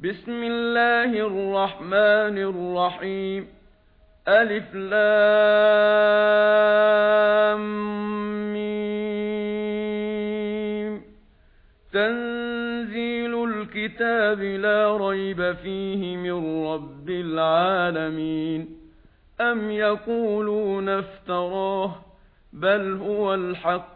بسم الله الرحمن الرحيم الف لام ميم تنزيل الكتاب لا ريب فيه من رب العالمين ام يقولون افتراه بل هو الحق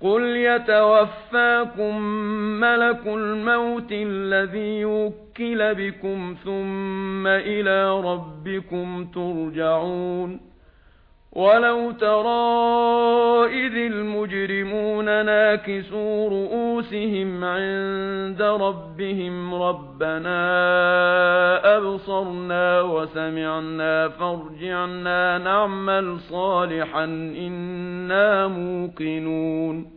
قُلْ يَتَوَفَّاكُم مَلَكُ الْمَوْتِ الَّذِي وُكِّلَ بِكُمْ ثُمَّ إِلَى رَبِّكُمْ تُرْجَعُونَ ولو ترى إذ المجرمون نَاكِسُو رؤوسهم عند ربهم ربنا أبصرنا وسمعنا فارجعنا نعمل صالحا إنا موقنون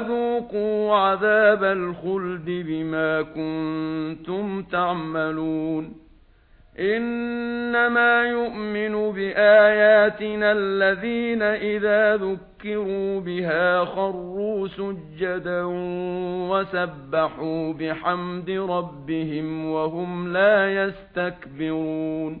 وَذُوقُوا عَذَابَ الْخُلْدِ بِمَا كُنتُمْ تَعْمَلُونَ. إِنَّمَا يُؤْمِنُ بِآيَاتِنَا الَّذِينَ إِذَا ذُكِّرُوا بِهَا خَرُّوا سُجَّدًا وَسَبَّحُوا بِحَمْدِ رَبِّهِمْ وَهُمْ لَا يَسْتَكْبِرُونَ.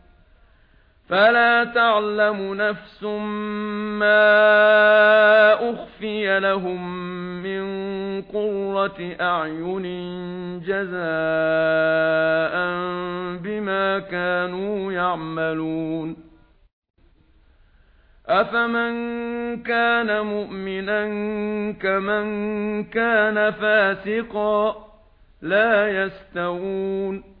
فلا تعلم نفس ما أخفي لهم من قرة أعين جزاء بما كانوا يعملون. أفمن كان مؤمنا كمن كان فاسقا لا يستوون.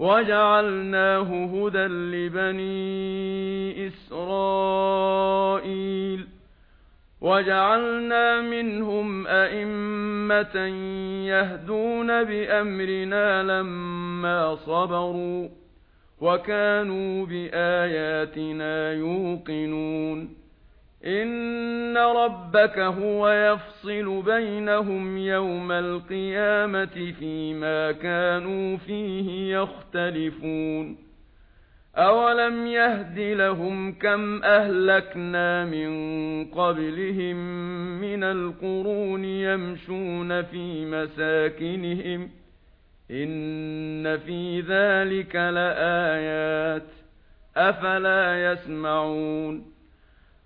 وَجَعَلْنَاهُ هُدًى لِبَنِي إِسْرَائِيلَ. وَجَعَلْنَا مِنْهُمْ أَئِمَّةً يَهْدُونَ بِأَمْرِنَا لَمَّا صَبَرُوا وَكَانُوا بِآيَاتِنَا يُوقِنُونَ. ان ربك هو يفصل بينهم يوم القيامه فيما كانوا فيه يختلفون اولم يهد لهم كم اهلكنا من قبلهم من القرون يمشون في مساكنهم ان في ذلك لايات افلا يسمعون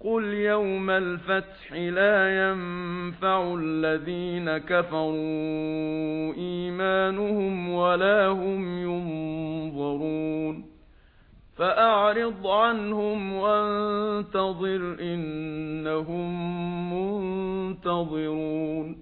قُلْ يَوْمَ الْفَتْحِ لَا يَنفَعُ الَّذِينَ كَفَرُوا إِيمَانُهُمْ وَلَا هُمْ يُنظَرُونَ فَأَعْرِضْ عَنْهُمْ وَانْتَظِرْ إِنَّهُمْ مُنْتَظِرُونَ